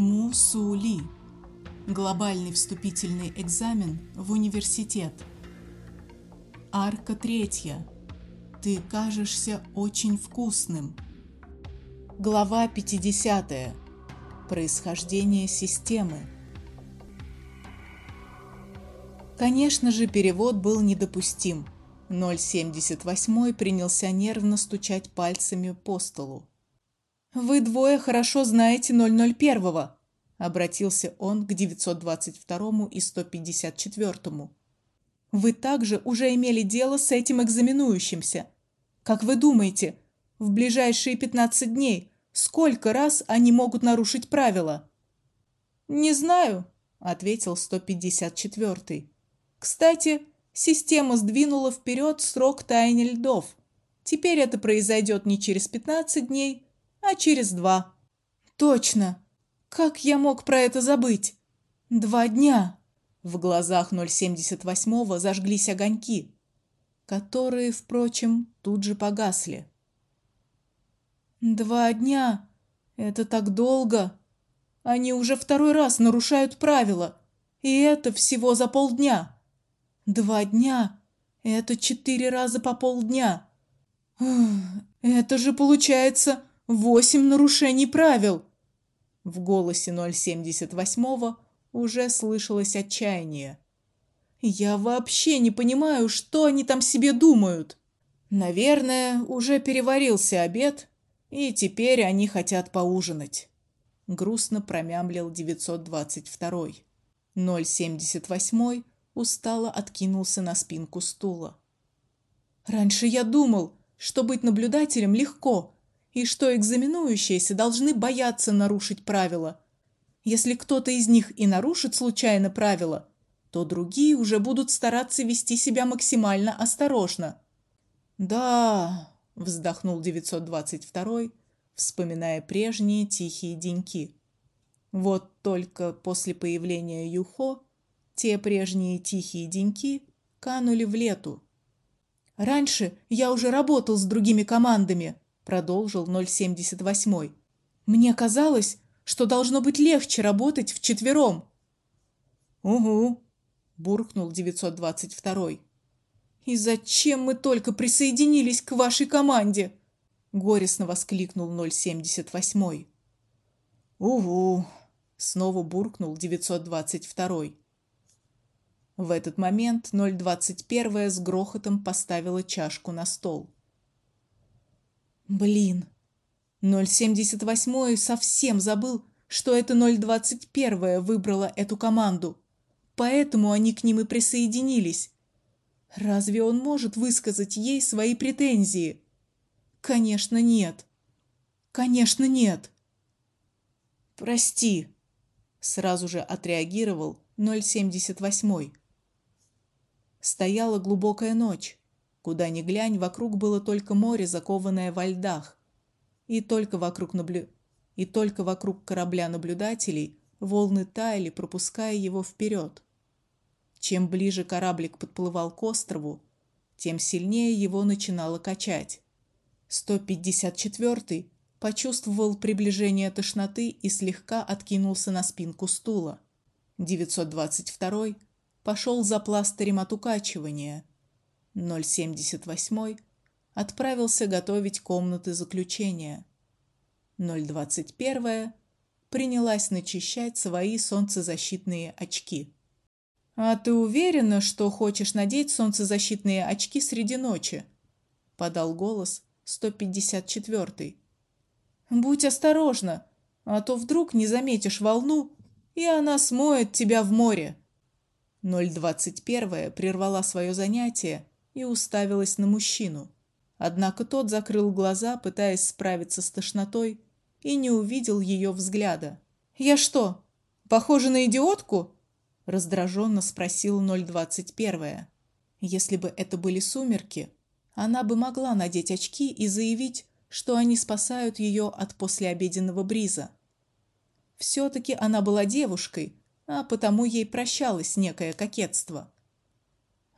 Мусули. Глобальный вступительный экзамен в университет. Арка третья. Ты кажешься очень вкусным. Глава 50. Происхождение системы. Конечно же, перевод был недопустим. 078 принялся нервно стучать пальцами по столу. Вы двое хорошо знаете 001-го, обратился он к 922 и 154-му. Вы также уже имели дело с этим экзаменующимся. Как вы думаете, в ближайшие 15 дней сколько раз они могут нарушить правила? Не знаю, ответил 154-й. Кстати, система сдвинула вперед срок таяния льдов. Теперь это произойдет не через 15 дней, а через два. Точно. Как я мог про это забыть? Два дня. В глазах 078-го зажглись огоньки, которые, впрочем, тут же погасли. Два дня. Это так долго. Они уже второй раз нарушают правила, и это всего за полдня. Два дня. Это четыре раза по полдня. Это же получается Восемь нарушений правил. В голосе 078-го уже слышалось отчаяние. Я вообще не понимаю, что они там себе думают. Наверное, уже переварился обед, и теперь они хотят поужинать. Грустно промямлил 922-й. 078-й устало откинулся на спинку стула. Раньше я думал, что быть наблюдателем легко, и что экзаменующиеся должны бояться нарушить правила. Если кто-то из них и нарушит случайно правила, то другие уже будут стараться вести себя максимально осторожно. Да, вздохнул 922, вспоминая прежние тихие деньки. Вот только после появления Юхо те прежние тихие деньки канули в лету. Раньше я уже работал с другими командами, продолжил 078. Мне казалось, что должно быть легче работать вчетвером. Угу, буркнул 922. И зачем мы только присоединились к вашей команде? горестно воскликнул 078. Угу, снова буркнул 922. В этот момент 021 с грохотом поставила чашку на стол. Блин. 078 совсем забыл, что это 021 выбрала эту команду. Поэтому они к ним и присоединились. Разве он может высказать ей свои претензии? Конечно, нет. Конечно, нет. Прости, сразу же отреагировал 078. Стояла глубокая ночь. Куда ни глянь, вокруг было только море, закованное во льдах. И только вокруг наблю... и только вокруг корабля наблюдателей волны таяли, пропуская его вперед. Чем ближе кораблик подплывал к острову, тем сильнее его начинало качать. 154-й почувствовал приближение тошноты и слегка откинулся на спинку стула. 922-й пошел за пластырем от укачивания, 078 отправился готовить комнаты заключения. 021 принялась начищать свои солнцезащитные очки. А ты уверена, что хочешь надеть солнцезащитные очки среди ночи? подал голос 154. Будь осторожна, а то вдруг не заметишь волну, и она смоет тебя в море. 021 прервала свое занятие и уставилась на мужчину. Однако тот закрыл глаза, пытаясь справиться с тошнотой, и не увидел ее взгляда. "Я что, похожа на идиотку?" раздраженно спросил 021. Если бы это были сумерки, она бы могла надеть очки и заявить, что они спасают ее от послеобеденного бриза. все таки она была девушкой, а потому ей прощалось некое кокетство.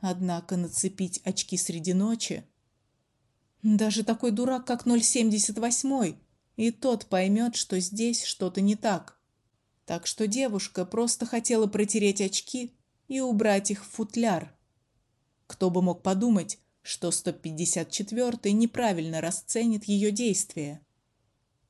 Однако нацепить очки среди ночи даже такой дурак, как 078, и тот поймет, что здесь что-то не так. Так что девушка просто хотела протереть очки и убрать их в футляр. Кто бы мог подумать, что 154-й неправильно расценит ее действия.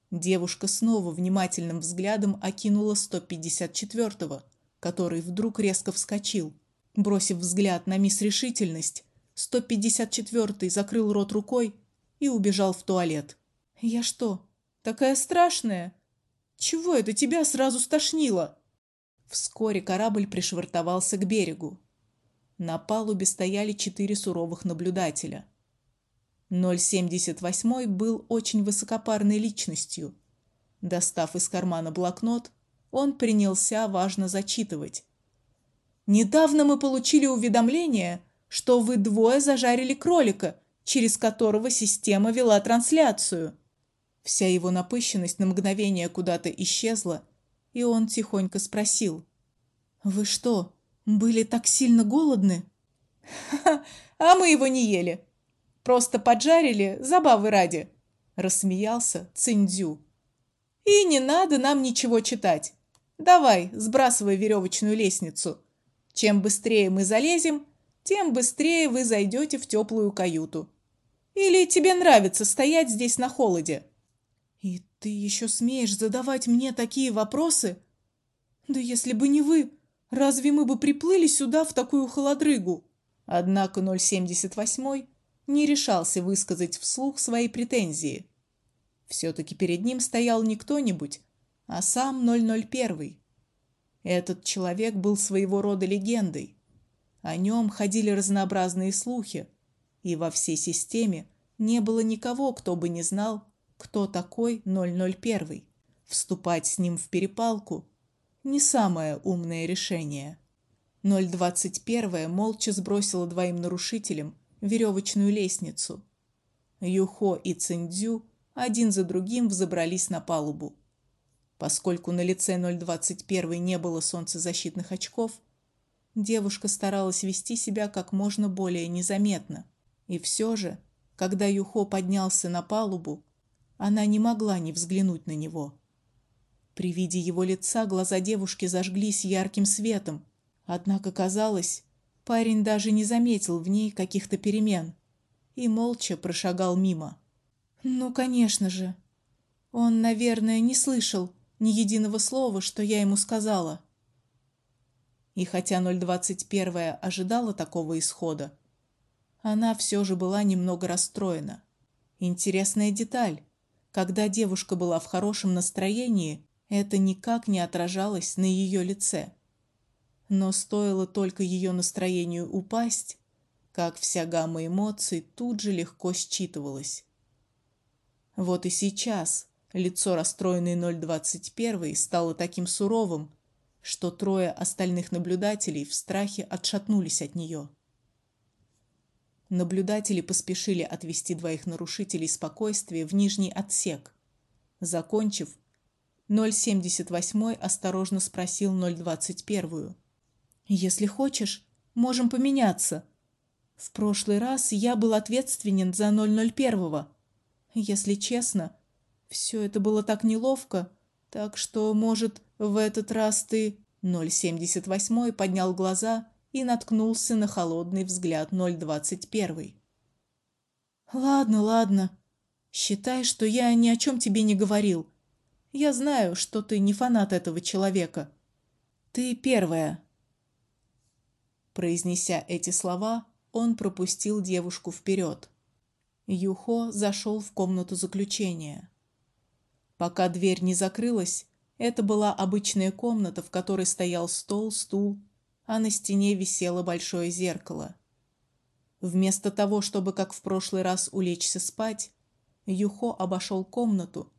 Девушка снова внимательным взглядом окинула 154-го, который вдруг резко вскочил. Бросив взгляд на мисс Решительность, 154-й закрыл рот рукой и убежал в туалет. Я что, такая страшная? Чего это тебя сразу стошнило? Вскоре корабль пришвартовался к берегу. На палубе стояли четыре суровых наблюдателя. 078 был очень высокопарной личностью. Достав из кармана блокнот, он принялся важно зачитывать. Недавно мы получили уведомление, что вы двое зажарили кролика, через которого система вела трансляцию. Вся его напыщенность на мгновение куда-то исчезла, и он тихонько спросил: "Вы что, были так сильно голодны?" "А мы его не ели. Просто поджарили забавы ради", рассмеялся Циндзю. "И не надо нам ничего читать. Давай, сбрасывай веревочную лестницу. Чем быстрее мы залезем, тем быстрее вы зайдете в теплую каюту. Или тебе нравится стоять здесь на холоде? И ты еще смеешь задавать мне такие вопросы? Да если бы не вы, разве мы бы приплыли сюда в такую холодрыгу? Однако 078 не решался высказать вслух свои претензии. все таки перед ним стоял не кто-нибудь, а сам 001. Этот человек был своего рода легендой. О нем ходили разнообразные слухи, и во всей системе не было никого, кто бы не знал, кто такой 001. Вступать с ним в перепалку не самое умное решение. 021 молча сбросила двоим нарушителям веревочную лестницу. Юхо и Циндзю один за другим взобрались на палубу. Поскольку на лице 021 не было солнцезащитных очков, Девушка старалась вести себя как можно более незаметно. И все же, когда Юхо поднялся на палубу, она не могла не взглянуть на него. При виде его лица глаза девушки зажглись ярким светом, однако казалось, парень даже не заметил в ней каких-то перемен и молча прошагал мимо. Ну, конечно же. Он, наверное, не слышал ни единого слова, что я ему сказала. И хотя 021 ожидала такого исхода, она все же была немного расстроена. Интересная деталь. Когда девушка была в хорошем настроении, это никак не отражалось на ее лице. Но стоило только ее настроению упасть, как вся гамма эмоций тут же легко считывалась. Вот и сейчас лицо расстроенной 021 стало таким суровым, что трое остальных наблюдателей в страхе отшатнулись от нее. Наблюдатели поспешили отвести двоих нарушителей спокойствия в нижний отсек. Закончив, 078 осторожно спросил 021: "Если хочешь, можем поменяться. В прошлый раз я был ответственен за 001. Если честно, все это было так неловко, так что, может, в этот раз ты 078 поднял глаза и наткнулся на холодный взгляд 021. Ладно, ладно. Считай, что я ни о чем тебе не говорил. Я знаю, что ты не фанат этого человека. Ты первая. Произнеся эти слова, он пропустил девушку вперед. Юхо зашел в комнату заключения. Пока дверь не закрылась, это была обычная комната, в которой стоял стол, стул, а на стене висело большое зеркало. Вместо того, чтобы как в прошлый раз улечься спать, Юхо обошел комнату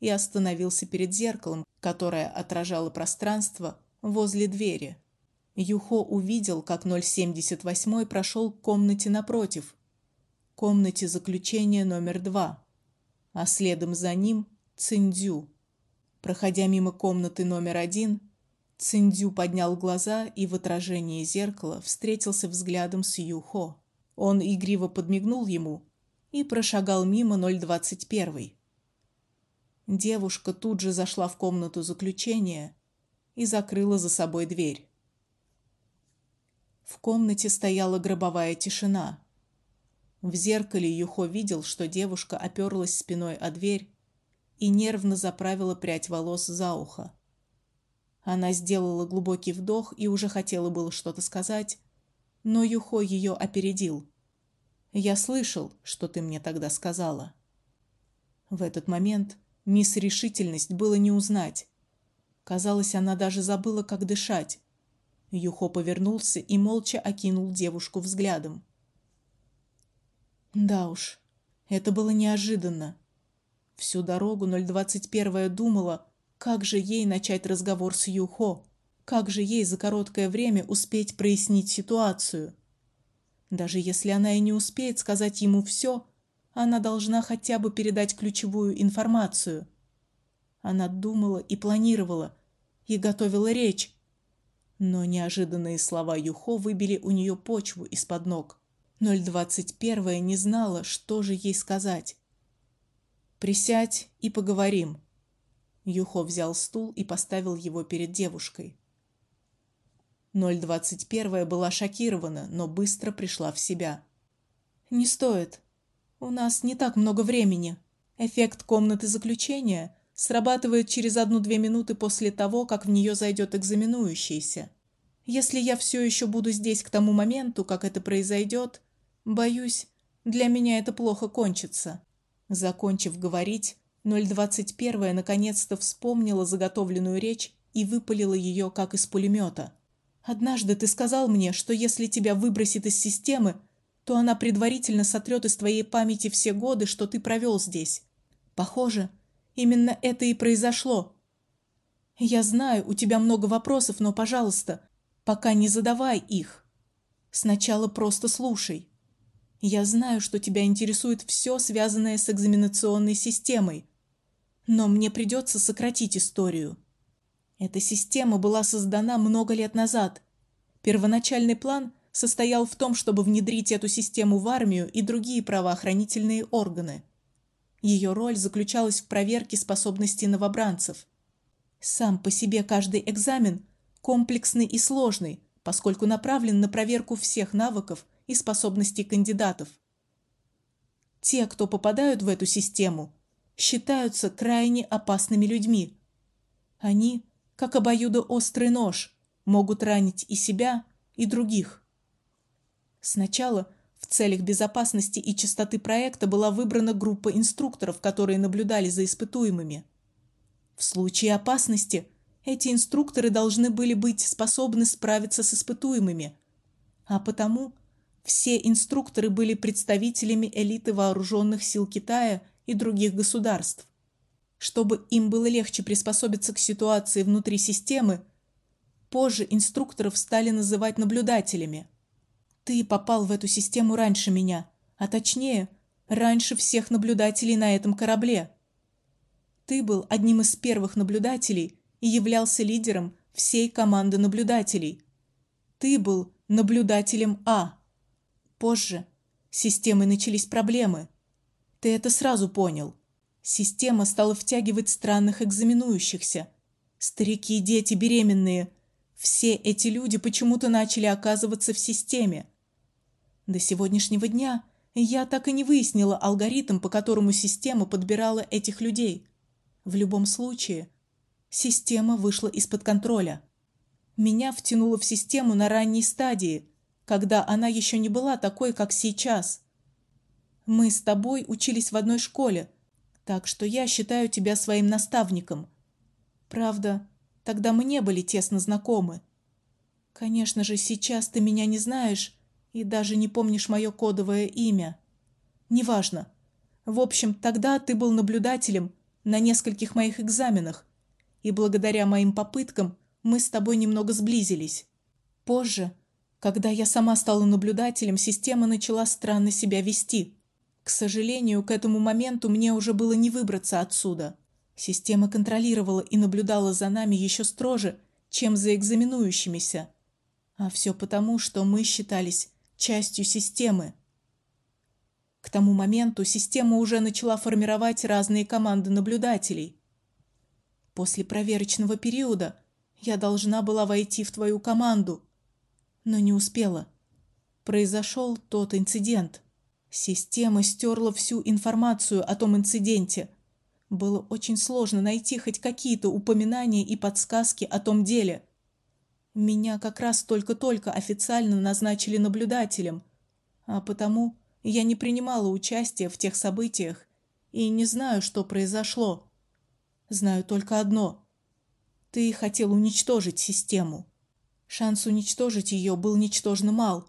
и остановился перед зеркалом, которое отражало пространство возле двери. Юхо увидел, как 078 прошел к комнате напротив, комнате заключения номер два, а следом за ним Циндзю. Проходя мимо комнаты номер один, Циндзю поднял глаза и в отражении зеркала встретился взглядом с Юхо. Он игриво подмигнул ему и прошагал мимо 021. Девушка тут же зашла в комнату заключения и закрыла за собой дверь. В комнате стояла гробовая тишина. В зеркале Юхо видел, что девушка оперлась спиной о дверь и нервно заправила прядь волос за ухо. Она сделала глубокий вдох и уже хотела было что-то сказать, но Юхо ее опередил. Я слышал, что ты мне тогда сказала. В этот момент мисс Решительность было не узнать. Казалось, она даже забыла, как дышать. Юхо повернулся и молча окинул девушку взглядом. Да уж, это было неожиданно. Всю дорогу 021 думала, как же ей начать разговор с Юхо, как же ей за короткое время успеть прояснить ситуацию. Даже если она и не успеет сказать ему все, она должна хотя бы передать ключевую информацию. Она думала и планировала, и готовила речь, но неожиданные слова Юхо выбили у нее почву из-под ног. 021 не знала, что же ей сказать. Присядь и поговорим. Юхо взял стул и поставил его перед девушкой. 021 была шокирована, но быстро пришла в себя. Не стоит. У нас не так много времени. Эффект комнаты заключения срабатывает через одну-две минуты после того, как в нее зайдет экзаменующийся. Если я все еще буду здесь к тому моменту, как это произойдет, боюсь, для меня это плохо кончится. Закончив говорить, 021 наконец-то вспомнила заготовленную речь и выпалила ее как из пулемета. Однажды ты сказал мне, что если тебя выбросит из системы, то она предварительно сотрет из твоей памяти все годы, что ты провел здесь. Похоже, именно это и произошло. Я знаю, у тебя много вопросов, но, пожалуйста, пока не задавай их. Сначала просто слушай. Я знаю, что тебя интересует все, связанное с экзаменационной системой, но мне придется сократить историю. Эта система была создана много лет назад. Первоначальный план состоял в том, чтобы внедрить эту систему в армию и другие правоохранительные органы. Ее роль заключалась в проверке способностей новобранцев. Сам по себе каждый экзамен комплексный и сложный, поскольку направлен на проверку всех навыков и способностей кандидатов. Те, кто попадают в эту систему, считаются крайне опасными людьми. Они, как обоюдоострый нож, могут ранить и себя, и других. Сначала в целях безопасности и чистоты проекта была выбрана группа инструкторов, которые наблюдали за испытуемыми. В случае опасности эти инструкторы должны были быть способны справиться с испытуемыми, а потому все инструкторы были представителями элиты вооруженных сил Китая и других государств. Чтобы им было легче приспособиться к ситуации внутри системы, позже инструкторов стали называть наблюдателями. Ты попал в эту систему раньше меня, а точнее, раньше всех наблюдателей на этом корабле. Ты был одним из первых наблюдателей и являлся лидером всей команды наблюдателей. Ты был наблюдателем А. Позже системой начались проблемы. Ты это сразу понял. Система стала втягивать странных экзаменующихся. Старики, дети, беременные. Все эти люди почему-то начали оказываться в системе. До сегодняшнего дня я так и не выяснила алгоритм, по которому система подбирала этих людей. В любом случае, система вышла из-под контроля. Меня втянуло в систему на ранней стадии, когда она еще не была такой, как сейчас. Мы с тобой учились в одной школе, так что я считаю тебя своим наставником. Правда, тогда мы не были тесно знакомы. Конечно же, сейчас ты меня не знаешь, и даже не помнишь мое кодовое имя. Неважно. В общем, тогда ты был наблюдателем на нескольких моих экзаменах, и благодаря моим попыткам мы с тобой немного сблизились. Позже, когда я сама стала наблюдателем, система начала странно себя вести. К сожалению, к этому моменту мне уже было не выбраться отсюда. Система контролировала и наблюдала за нами еще строже, чем за экзаменующимися. А все потому, что мы считались частью системы. К тому моменту система уже начала формировать разные команды наблюдателей. После проверочного периода Я должна была войти в твою команду, но не успела. Произошел тот инцидент. Система стерла всю информацию о том инциденте. Было очень сложно найти хоть какие-то упоминания и подсказки о том деле. Меня как раз только-только официально назначили наблюдателем, а потому я не принимала участия в тех событиях и не знаю, что произошло. Знаю только одно: ты хотел уничтожить систему. Шанс уничтожить ее был ничтожно мал,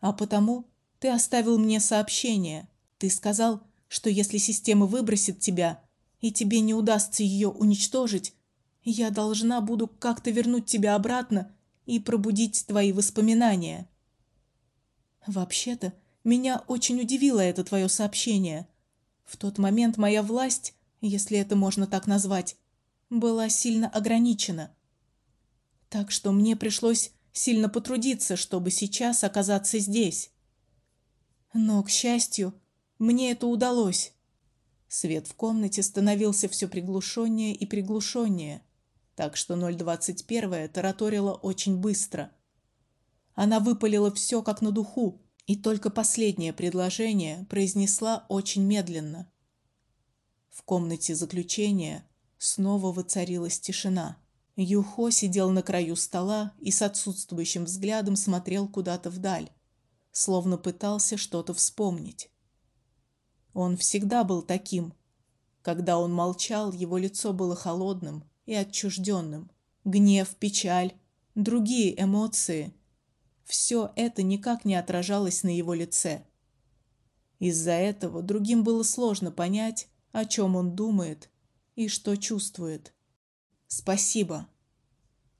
а потому ты оставил мне сообщение. Ты сказал, что если система выбросит тебя, и тебе не удастся ее уничтожить, я должна буду как-то вернуть тебя обратно и пробудить твои воспоминания. Вообще-то, меня очень удивило это твое сообщение. В тот момент моя власть, если это можно так назвать, была сильно ограничена. Так что мне пришлось сильно потрудиться, чтобы сейчас оказаться здесь. Но, к счастью, мне это удалось. Свет в комнате становился все приглушеннее и приглушеннее, так что 021 тараторила очень быстро. Она выпалила все как на духу, и только последнее предложение произнесла очень медленно. В комнате заключения снова воцарилась тишина. Юхо сидел на краю стола и с отсутствующим взглядом смотрел куда-то вдаль, словно пытался что-то вспомнить. Он всегда был таким. Когда он молчал, его лицо было холодным и отчужденным. Гнев, печаль, другие эмоции все это никак не отражалось на его лице. Из-за этого другим было сложно понять, о чем он думает и что чувствует. Спасибо,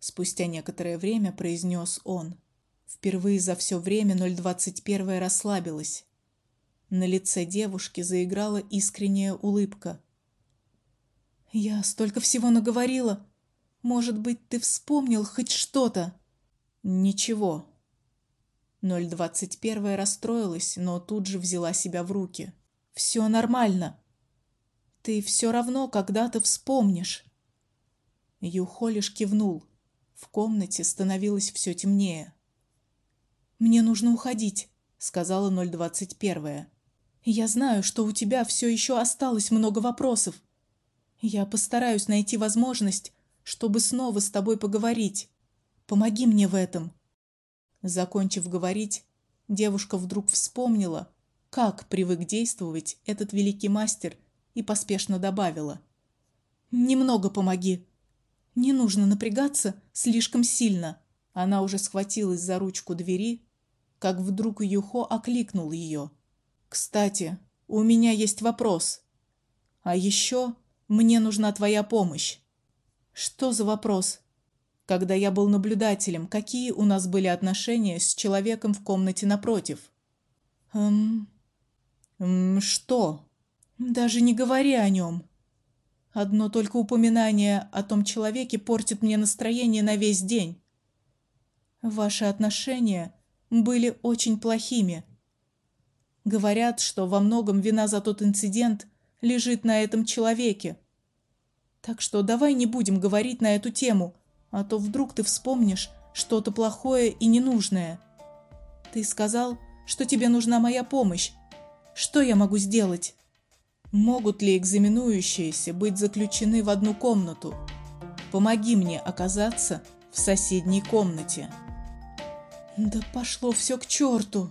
спустя некоторое время произнес он. Впервые за все время 021 расслабилась. На лице девушки заиграла искренняя улыбка. Я столько всего наговорила. Может быть, ты вспомнил хоть что-то? Ничего. 021 расстроилась, но тут же взяла себя в руки. Все нормально. Ты все равно когда-то вспомнишь. Юхо лишь кивнул. В комнате становилось все темнее. Мне нужно уходить, сказала 021. Я знаю, что у тебя все еще осталось много вопросов. Я постараюсь найти возможность, чтобы снова с тобой поговорить. Помоги мне в этом. Закончив говорить, девушка вдруг вспомнила, как привык действовать этот великий мастер, и поспешно добавила: "Немного помоги. Не нужно напрягаться слишком сильно". Она уже схватилась за ручку двери, как вдруг Юхо окликнул ее. Кстати, у меня есть вопрос. А еще мне нужна твоя помощь. Что за вопрос? Когда я был наблюдателем, какие у нас были отношения с человеком в комнате напротив? Эм, эм что? Даже не говори о нем. Одно только упоминание о том человеке портит мне настроение на весь день. Ваши отношения были очень плохими. Говорят, что во многом вина за тот инцидент лежит на этом человеке. Так что давай не будем говорить на эту тему, а то вдруг ты вспомнишь что-то плохое и ненужное. Ты сказал, что тебе нужна моя помощь. Что я могу сделать? Могут ли экзаменующиеся быть заключены в одну комнату? Помоги мне оказаться в соседней комнате. Да пошло все к черту.